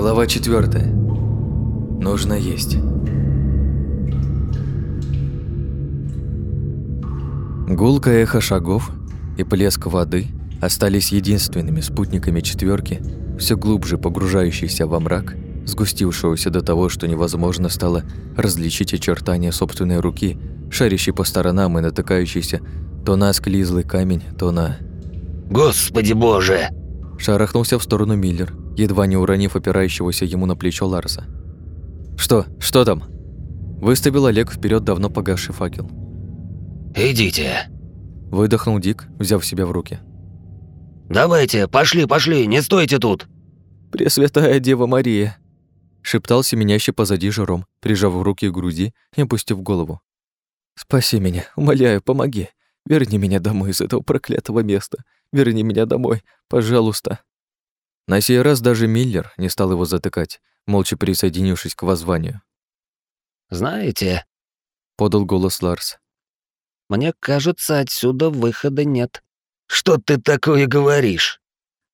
Глава 4. Нужно есть. Гулкое эхо шагов и плеск воды остались единственными спутниками четверки, все глубже погружающейся во мрак, сгустившегося до того, что невозможно стало различить очертания собственной руки, шарящей по сторонам и натыкающейся то на склизлый камень, то на... «Господи боже!» Шарахнулся в сторону Миллер, едва не уронив опирающегося ему на плечо Ларса. «Что? Что там?» Выставил Олег вперед давно погасший факел. «Идите!» Выдохнул Дик, взяв себя в руки. «Давайте, пошли, пошли, не стойте тут!» «Пресвятая Дева Мария!» Шептал семенящий позади Жером, прижав руки к груди и опустив голову. «Спаси меня, умоляю, помоги. Верни меня домой из этого проклятого места. Верни меня домой, пожалуйста». На сей раз даже Миллер не стал его затыкать, молча присоединившись к воззванию. «Знаете...» — подал голос Ларс. «Мне кажется, отсюда выхода нет». «Что ты такое говоришь?»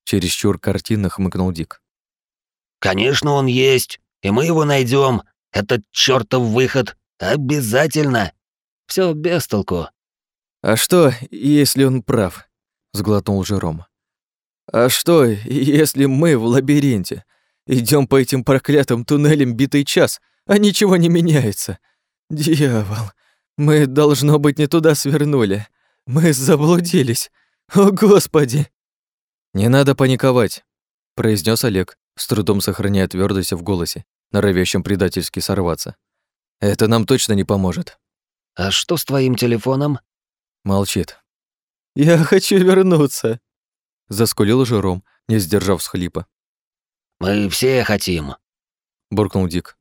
Чересчур картинно хмыкнул Дик. «Конечно, он есть, и мы его найдем. Этот чертов выход. Обязательно. Все без толку. «А что, если он прав?» — сглотнул Жером. «А что, если мы в лабиринте? Идем по этим проклятым туннелям битый час, а ничего не меняется? Дьявол, мы, должно быть, не туда свернули. Мы заблудились. О, Господи!» «Не надо паниковать», — произнес Олег, с трудом сохраняя твердость в голосе, норовящем предательски сорваться. «Это нам точно не поможет». «А что с твоим телефоном?» Молчит. «Я хочу вернуться», — заскулил Жером, не сдержав схлипа. «Мы все хотим», — буркнул Дик.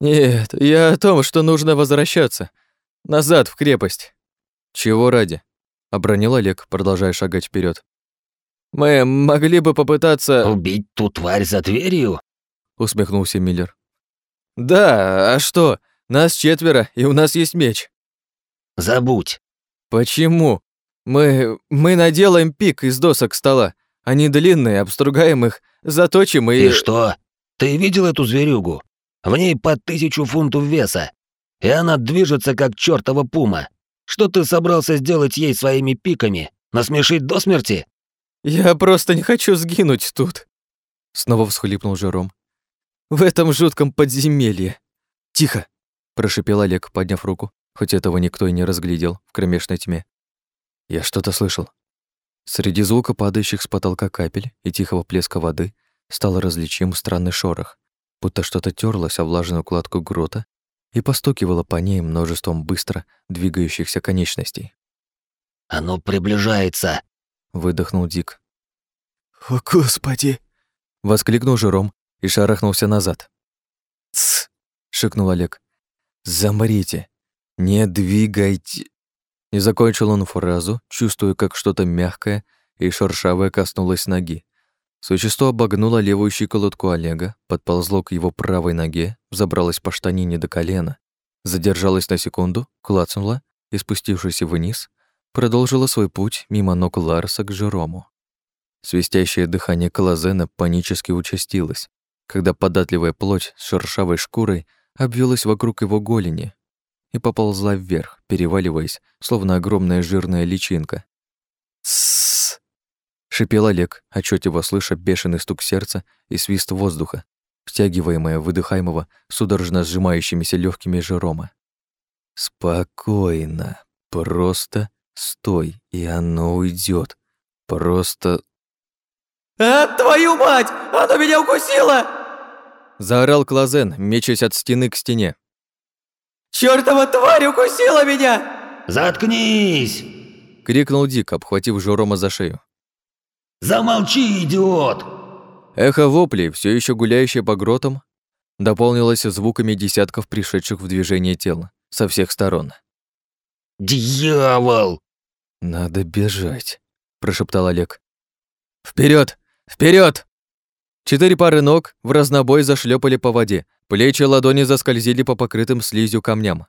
«Нет, я о том, что нужно возвращаться. Назад, в крепость». «Чего ради?» — обронил Олег, продолжая шагать вперед. «Мы могли бы попытаться...» «Убить ту тварь за дверью?» — усмехнулся Миллер. «Да, а что? Нас четверо, и у нас есть меч». «Забудь». «Почему? Мы... мы наделаем пик из досок стола. Они длинные, обстругаем их, заточим и...» «И что? Ты видел эту зверюгу? В ней под тысячу фунтов веса. И она движется, как чертова пума. Что ты собрался сделать ей своими пиками? Насмешить до смерти?» «Я просто не хочу сгинуть тут», — снова всхлипнул Жером. «В этом жутком подземелье». «Тихо», — прошипел Олег, подняв руку, хоть этого никто и не разглядел в кромешной тьме. Я что-то слышал. Среди звука падающих с потолка капель и тихого плеска воды стал различим странный шорох, будто что-то терлось о влажную кладку грота и постукивало по ней множеством быстро двигающихся конечностей. «Оно приближается!» — выдохнул Дик. «О, Господи!» — воскликнул Жером и шарахнулся назад. «Тсс!» — шикнул Олег. «Замрите! Не двигайте!» Не закончил он фразу, чувствуя, как что-то мягкое и шершавое коснулось ноги. Существо обогнуло левую щиколотку Олега, подползло к его правой ноге, забралось по штанине до колена, задержалось на секунду, клацнуло и, спустившись вниз, продолжило свой путь мимо ног Ларса к Жерому. Свистящее дыхание Колозена панически участилось, когда податливая плоть с шершавой шкурой обвилась вокруг его голени и поползла вверх, переваливаясь, словно огромная жирная личинка. «Тссс!» — шипел Олег, отчетливо слыша бешеный стук сердца и свист воздуха, втягиваемое выдыхаемого судорожно сжимающимися легкими Жерома. «Спокойно, просто стой, и оно уйдет. Просто «А, твою мать! Оно меня укусило!» Заорал Клазен, мечась от стены к стене. «Чёртова тварь укусила меня!» «Заткнись!» — крикнул Дик, обхватив Жорома за шею. «Замолчи, идиот!» Эхо воплей, все еще гуляющее по гротам, дополнилось звуками десятков пришедших в движение тел со всех сторон. «Дьявол!» «Надо бежать», — прошептал Олег. Вперед! Вперед! Четыре пары ног в разнобой зашлепали по воде, плечи и ладони заскользили по покрытым слизью камням.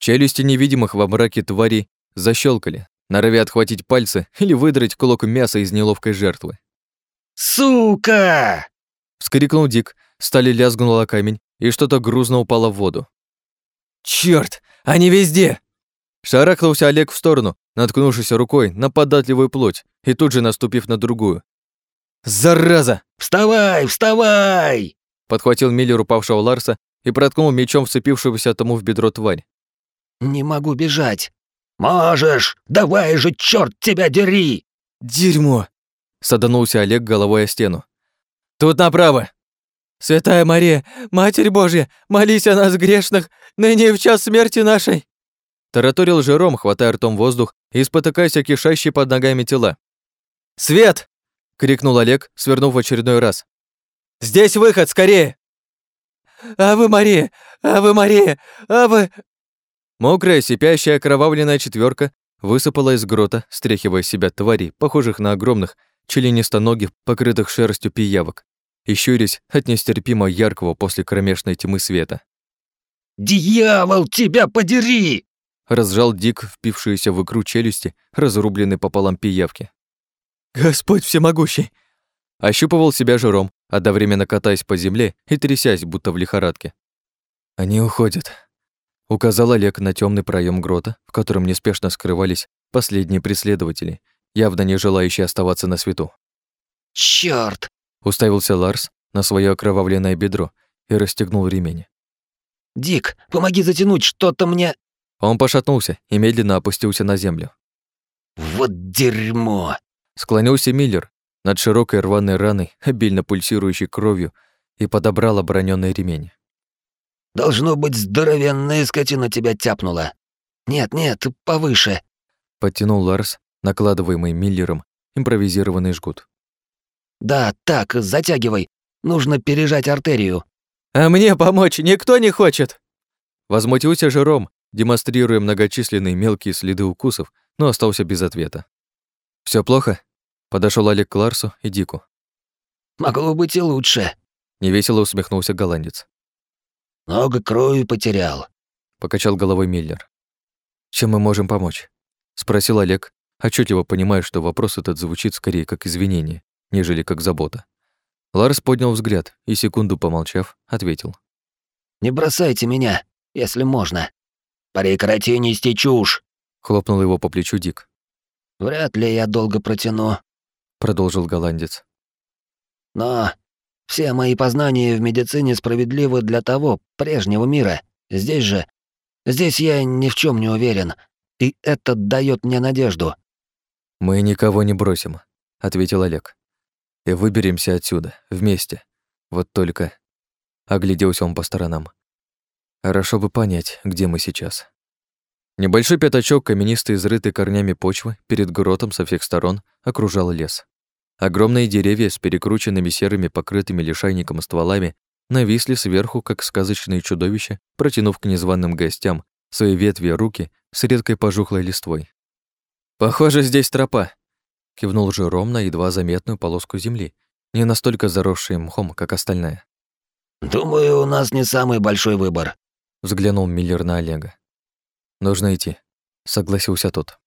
Челюсти невидимых во мраке тварей защелкали, норовя отхватить пальцы или выдрать кулак мяса из неловкой жертвы. «Сука!» Вскрикнул Дик, стали лязгнула камень, и что-то грузно упало в воду. Черт, они везде! Шарахнулся Олег в сторону, наткнувшись рукой на податливую плоть и тут же наступив на другую. «Зараза!» «Вставай, вставай!» Подхватил Миллер упавшего Ларса и проткнул мечом вцепившегося тому в бедро тварь. «Не могу бежать». «Можешь! Давай же, черт тебя дери!» «Дерьмо!» Саданулся Олег головой о стену. «Тут направо!» «Святая Мария, Матерь Божья, молись о нас грешных, ныне и в час смерти нашей!» Тараторил Жером, хватая ртом воздух и спотыкаясь о кишащие под ногами тела. «Свет!» — крикнул Олег, свернув в очередной раз. «Здесь выход, скорее!» «Авы Мария! Авы Мария! Авы...» Мокрая, сипящая, окровавленная четверка высыпала из грота, стряхивая с себя тварей, похожих на огромных, членистоногих, покрытых шерстью пиявок, и щурясь от нестерпимо яркого после кромешной тьмы света. «Дьявол, тебя подери!» разжал Дик впившиеся в икру челюсти, разрубленной пополам пиявки. «Господь всемогущий!» Ощупывал себя жиром, одновременно катаясь по земле и трясясь, будто в лихорадке. «Они уходят», — указал Олег на темный проем грота, в котором неспешно скрывались последние преследователи, явно не желающие оставаться на свету. «Чёрт!» — уставился Ларс на свое окровавленное бедро и расстегнул ремень. «Дик, помоги затянуть, что-то мне...» Он пошатнулся и медленно опустился на землю. «Вот дерьмо!» Склонился Миллер над широкой рваной раной, обильно пульсирующей кровью, и подобрал оборонённый ремень. «Должно быть, здоровенная скотина тебя тяпнула. Нет, нет, повыше!» Подтянул Ларс, накладываемый Миллером, импровизированный жгут. «Да, так, затягивай. Нужно пережать артерию». «А мне помочь никто не хочет!» Возмутился Жером, демонстрируя многочисленные мелкие следы укусов, но остался без ответа. Все плохо?» Подошел Олег к Ларсу и Дику. «Могло быть и лучше», — невесело усмехнулся голландец. «Много крови потерял», — покачал головой Миллер. «Чем мы можем помочь?» — спросил Олег, отчетливо понимая, что вопрос этот звучит скорее как извинение, нежели как забота. Ларс поднял взгляд и, секунду помолчав, ответил. «Не бросайте меня, если можно. Прекрати нести чушь!» — хлопнул его по плечу Дик. «Вряд ли я долго протяну», — продолжил голландец. «Но все мои познания в медицине справедливы для того прежнего мира. Здесь же... Здесь я ни в чем не уверен, и это дает мне надежду». «Мы никого не бросим», — ответил Олег. «И выберемся отсюда, вместе. Вот только...» Огляделся он по сторонам. «Хорошо бы понять, где мы сейчас». Небольшой пятачок, каменистый, изрытый корнями почвы, перед гротом со всех сторон окружал лес. Огромные деревья с перекрученными серыми, покрытыми лишайником стволами нависли сверху, как сказочные чудовища, протянув к незваным гостям свои ветви руки с редкой пожухлой листвой. «Похоже, здесь тропа», — кивнул Жером на едва заметную полоску земли, не настолько заросшей мхом, как остальная. «Думаю, у нас не самый большой выбор», — взглянул Миллер на Олега. «Нужно идти», — согласился тот.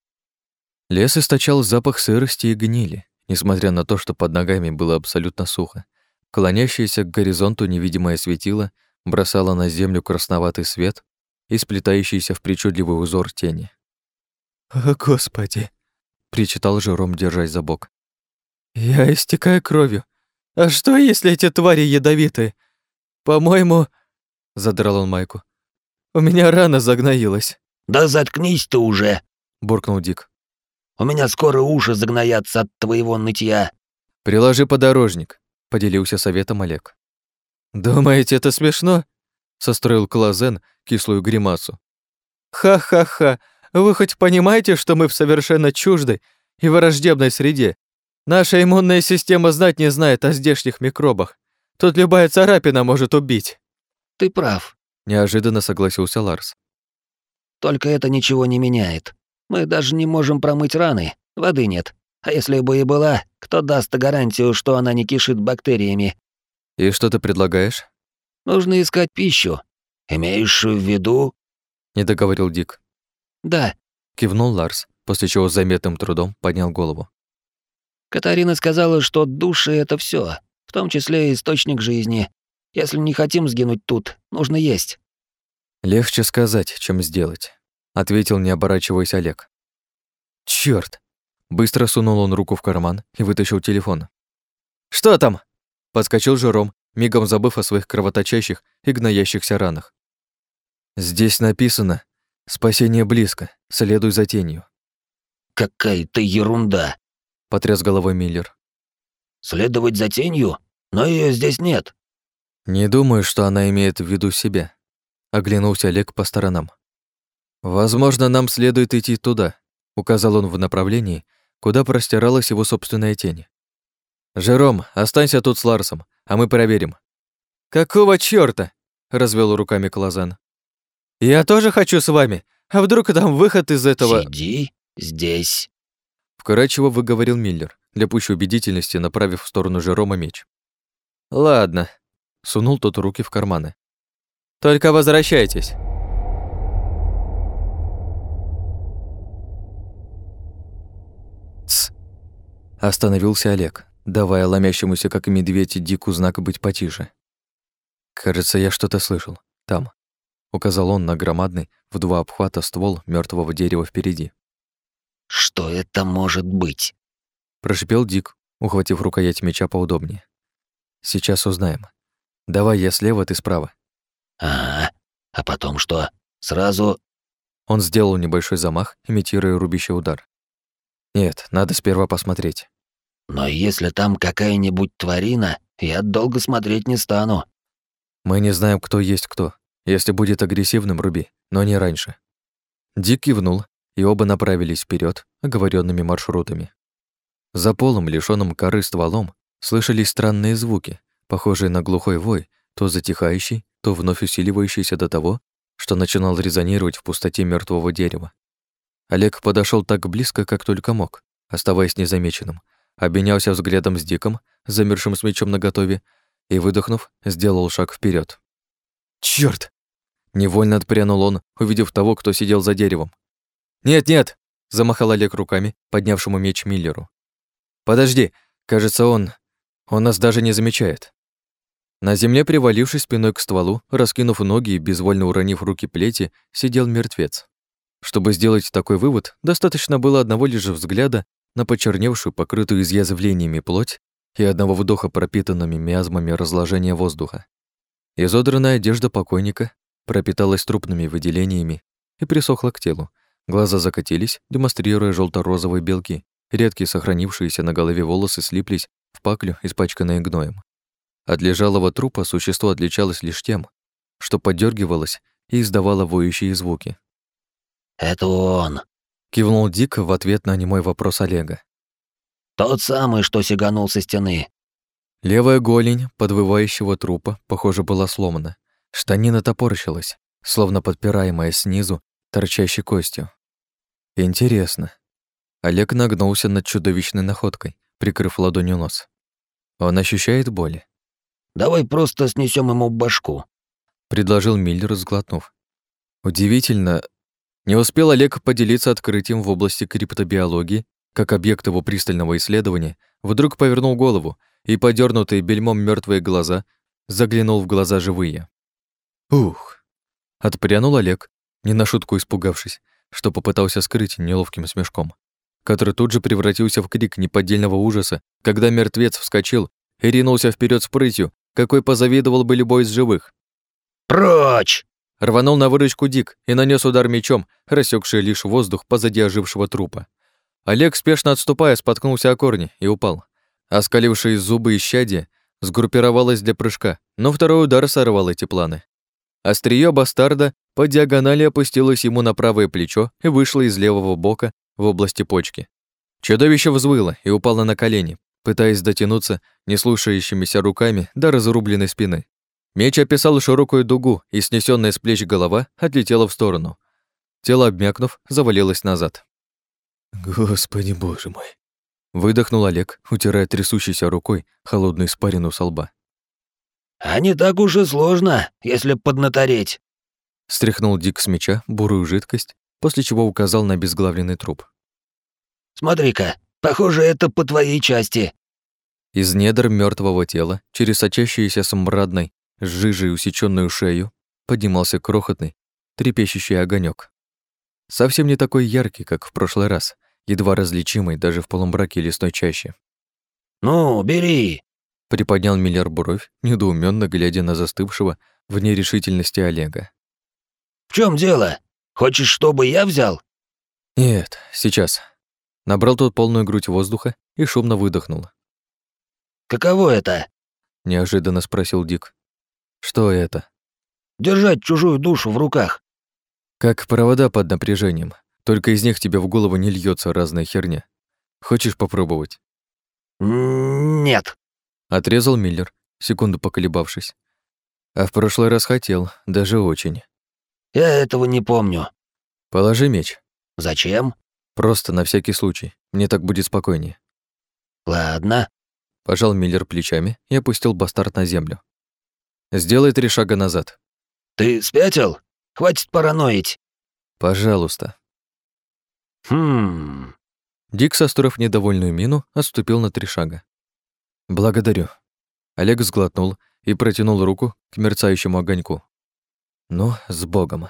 Лес источал запах сырости и гнили, несмотря на то, что под ногами было абсолютно сухо. Клонящееся к горизонту невидимое светило бросало на землю красноватый свет и сплетающийся в причудливый узор тени. «О, Господи!» — причитал Жером, держась за бок. «Я истекаю кровью. А что, если эти твари ядовитые? По-моему...» — задрал он майку. «У меня рана загноилась». «Да заткнись ты уже!» — буркнул Дик. «У меня скоро уши загноятся от твоего нытья». «Приложи подорожник», — поделился советом Олег. «Думаете, это смешно?» — состроил Клазен кислую гримасу. «Ха-ха-ха! Вы хоть понимаете, что мы в совершенно чуждой и враждебной среде? Наша иммунная система знать не знает о здешних микробах. Тут любая царапина может убить». «Ты прав», — неожиданно согласился Ларс. Только это ничего не меняет. Мы даже не можем промыть раны, воды нет. А если бы и была, кто даст гарантию, что она не кишит бактериями? И что ты предлагаешь? Нужно искать пищу. Имеешь в виду? Не договорил Дик. Да. Кивнул Ларс, после чего с заметным трудом поднял голову. Катарина сказала, что души — это все, в том числе источник жизни. Если не хотим сгинуть тут, нужно есть». «Легче сказать, чем сделать», — ответил, не оборачиваясь Олег. «Чёрт!» Быстро сунул он руку в карман и вытащил телефон. «Что там?» — подскочил Жером, мигом забыв о своих кровоточащих и гноящихся ранах. «Здесь написано «Спасение близко, следуй за тенью». «Какая-то ерунда», — потряс головой Миллер. «Следовать за тенью? Но ее здесь нет». «Не думаю, что она имеет в виду себя», — оглянулся Олег по сторонам. «Возможно, нам следует идти туда», — указал он в направлении, куда простиралась его собственная тень. «Жером, останься тут с Ларсом, а мы проверим». «Какого чёрта?» — развел руками Клазан. «Я тоже хочу с вами. А вдруг там выход из этого...» «Сиди здесь», — вкрадчиво выговорил Миллер, для пущей убедительности направив в сторону Жерома меч. «Ладно», — сунул тот руки в карманы. «Только возвращайтесь». Остановился Олег, давая ломящемуся, как медведь, дику знак быть потише. «Кажется, я что-то слышал. Там», — указал он на громадный, в два обхвата ствол мертвого дерева впереди. «Что это может быть?» — прошипел Дик, ухватив рукоять меча поудобнее. «Сейчас узнаем. Давай я слева, ты справа». «А, а потом что? Сразу...» Он сделал небольшой замах, имитируя рубящий удар. Нет, надо сперва посмотреть. Но если там какая-нибудь тварина, я долго смотреть не стану. Мы не знаем, кто есть кто. Если будет агрессивным, руби, но не раньше. Дик кивнул, и оба направились вперед оговоренными маршрутами. За полом, лишённым коры стволом, слышались странные звуки, похожие на глухой вой, то затихающий, то вновь усиливающийся до того, что начинал резонировать в пустоте мертвого дерева. Олег подошел так близко, как только мог, оставаясь незамеченным, обменялся взглядом с Диком, замершим с мечом наготове, и, выдохнув, сделал шаг вперед. Черт! Невольно отпрянул он, увидев того, кто сидел за деревом. «Нет-нет!» — замахал Олег руками, поднявшему меч Миллеру. «Подожди, кажется, он... он нас даже не замечает». На земле, привалившись спиной к стволу, раскинув ноги и безвольно уронив руки плети, сидел мертвец. Чтобы сделать такой вывод, достаточно было одного лишь взгляда на почерневшую, покрытую изъязвлениями плоть и одного вдоха пропитанными миазмами разложения воздуха. Изодранная одежда покойника пропиталась трупными выделениями и присохла к телу. Глаза закатились, демонстрируя желто розовые белки. Редкие сохранившиеся на голове волосы слиплись в паклю, испачканные гноем. От лежалого трупа существо отличалось лишь тем, что подергивалось и издавало воющие звуки. «Это он», — кивнул Дик в ответ на немой вопрос Олега. «Тот самый, что сиганул со стены». Левая голень подвывающего трупа, похоже, была сломана. Штанина топорщилась, словно подпираемая снизу торчащей костью. Интересно. Олег нагнулся над чудовищной находкой, прикрыв ладонью нос. Он ощущает боли. «Давай просто снесем ему башку», — предложил Миллер, сглотнув. Удивительно, не успел Олег поделиться открытием в области криптобиологии, как объект его пристального исследования, вдруг повернул голову и, подернутые бельмом мертвые глаза, заглянул в глаза живые. «Ух!» — отпрянул Олег, не на шутку испугавшись, что попытался скрыть неловким смешком, который тут же превратился в крик неподдельного ужаса, когда мертвец вскочил и ринулся вперед с прытью, какой позавидовал бы любой из живых. «Прочь!» Рванул на выручку Дик и нанес удар мечом, рассекший лишь воздух позади ожившего трупа. Олег, спешно отступая, споткнулся о корни и упал. Оскалившие зубы и щадья сгруппировалось для прыжка, но второй удар сорвал эти планы. Остриё бастарда по диагонали опустилось ему на правое плечо и вышло из левого бока в области почки. Чудовище взвыло и упало на колени, пытаясь дотянуться неслушающимися руками до разрубленной спины. Меч описал широкую дугу, и снесённая с плеч голова отлетела в сторону. Тело, обмякнув, завалилось назад. «Господи боже мой!» Выдохнул Олег, утирая трясущейся рукой холодную испарину со лба. «А не так уж и сложно, если поднатореть!» Стряхнул Дик с меча бурую жидкость, после чего указал на безглавленный труп. «Смотри-ка, похоже, это по твоей части!» Из недр мертвого тела, через сочащиеся смрадной, с жижей усечённую шею, поднимался крохотный, трепещущий огонек. Совсем не такой яркий, как в прошлый раз, едва различимый даже в полумраке лесной чащи. «Ну, бери!» — приподнял Миллер бровь, недоуменно глядя на застывшего в нерешительности Олега. «В чем дело? Хочешь, чтобы я взял?» «Нет, сейчас». Набрал тот полную грудь воздуха и шумно выдохнул. «Каково это?» — неожиданно спросил Дик. «Что это?» «Держать чужую душу в руках». «Как провода под напряжением, только из них тебе в голову не льется разная херня. Хочешь попробовать?» «Нет», — отрезал Миллер, секунду поколебавшись. «А в прошлый раз хотел, даже очень». «Я этого не помню». «Положи меч». «Зачем?» «Просто на всякий случай. Мне так будет спокойнее». «Ладно». Пожал Миллер плечами и опустил бастард на землю. «Сделай три шага назад». «Ты спятил? Хватит параноить». «Пожалуйста». «Хм...» Дик, состроив недовольную мину, отступил на три шага. «Благодарю». Олег сглотнул и протянул руку к мерцающему огоньку. «Ну, с Богом».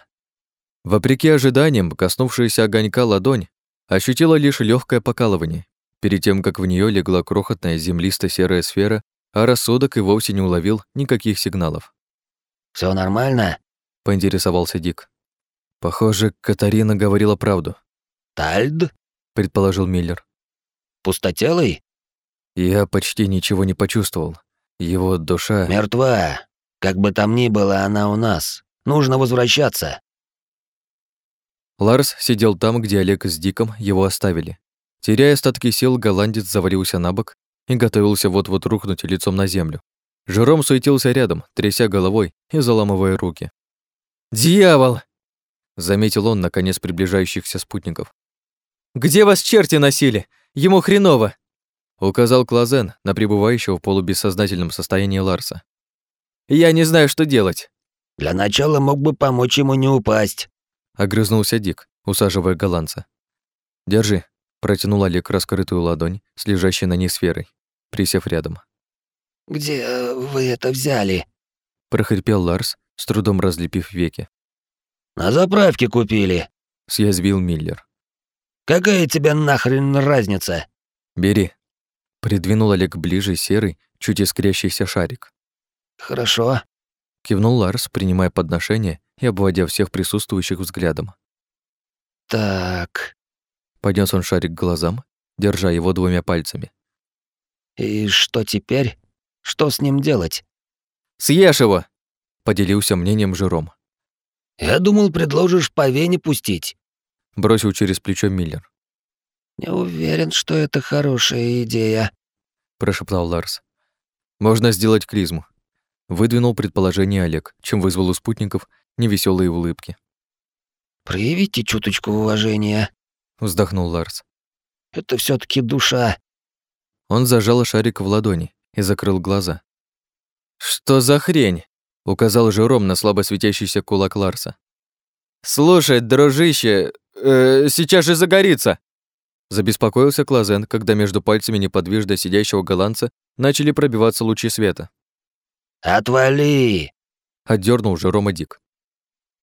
Вопреки ожиданиям, коснувшаяся огонька ладонь ощутила лишь легкое покалывание, перед тем, как в нее легла крохотная землисто-серая сфера, а рассудок и вовсе не уловил никаких сигналов. Все нормально?» — поинтересовался Дик. Похоже, Катарина говорила правду. «Тальд?» — предположил Миллер. «Пустотелый?» Я почти ничего не почувствовал. Его душа... «Мертва. Как бы там ни было, она у нас. Нужно возвращаться». Ларс сидел там, где Олег с Диком его оставили. Теряя остатки сил, голландец завалился на бок и готовился вот-вот рухнуть лицом на землю. Жером суетился рядом, тряся головой и заламывая руки. «Дьявол!» — заметил он, наконец, приближающихся спутников. «Где вас черти носили? Ему хреново!» — указал Клазен на пребывающего в полубессознательном состоянии Ларса. «Я не знаю, что делать». «Для начала мог бы помочь ему не упасть», — огрызнулся Дик, усаживая голландца. «Держи», — протянул Олег раскрытую ладонь с лежащей на ней сферой, присев рядом. «Где вы это взяли?» — прохрипел Ларс, с трудом разлепив веки. «На заправке купили», — съязвил Миллер. «Какая тебе нахрен разница?» «Бери», — придвинул Олег ближе серый, чуть искрящийся шарик. «Хорошо», Кивнул Ларс, принимая подношение и обводя всех присутствующих взглядом. «Так...» Поднес он шарик к глазам, держа его двумя пальцами. «И что теперь? Что с ним делать?» «Съешь его!» — поделился мнением Жером. «Я думал, предложишь по вене пустить». Бросил через плечо Миллер. «Не уверен, что это хорошая идея», — прошептал Ларс. «Можно сделать клизму», Выдвинул предположение Олег, чем вызвал у спутников невеселые улыбки. «Проявите чуточку уважения», — вздохнул Ларс. «Это все таки душа». Он зажал шарик в ладони и закрыл глаза. «Что за хрень?» — указал Жером на слабо светящийся кулак Ларса. «Слушай, дружище, э, сейчас же загорится!» Забеспокоился Клазен, когда между пальцами неподвижно сидящего голландца начали пробиваться лучи света. «Отвали!» — отдернул Жерома Дик.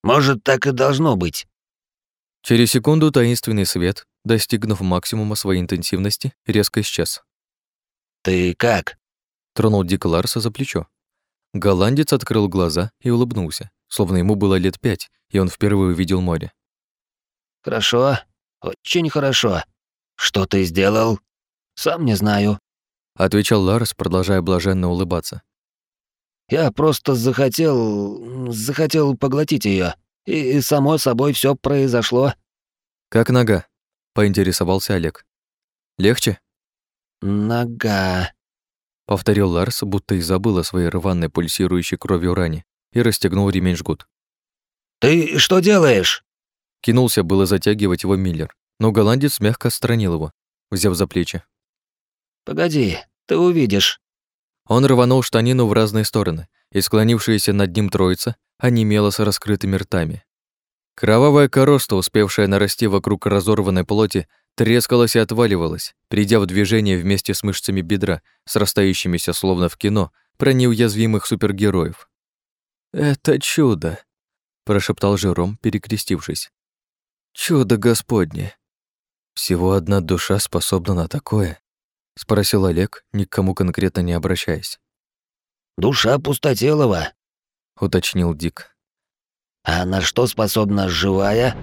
«Может, так и должно быть». Через секунду таинственный свет, достигнув максимума своей интенсивности, резко исчез. «Ты как?» — тронул Дик Ларса за плечо. Голландец открыл глаза и улыбнулся, словно ему было лет пять, и он впервые увидел море. «Хорошо, очень хорошо. Что ты сделал? Сам не знаю», — отвечал Ларс, продолжая блаженно улыбаться. Я просто захотел... захотел поглотить ее, И, само собой все произошло. «Как нога?» — поинтересовался Олег. «Легче?» «Нога...» — повторил Ларс, будто и забыл о своей рваной пульсирующей кровью ране, и расстегнул ремень жгут. «Ты что делаешь?» Кинулся было затягивать его Миллер, но голландец мягко отстранил его, взяв за плечи. «Погоди, ты увидишь». Он рванул штанину в разные стороны, и склонившаяся над ним троица онемела с раскрытыми ртами. Кровавая короста, успевшая нарасти вокруг разорванной плоти, трескалась и отваливалась, придя в движение вместе с мышцами бедра, срастающимися словно в кино, про неуязвимых супергероев. Это чудо, прошептал Жером, перекрестившись. Чудо Господне. Всего одна душа способна на такое? спросил Олег, ни к кому конкретно не обращаясь. Душа пустотелова, уточнил Дик. А на что способна живая?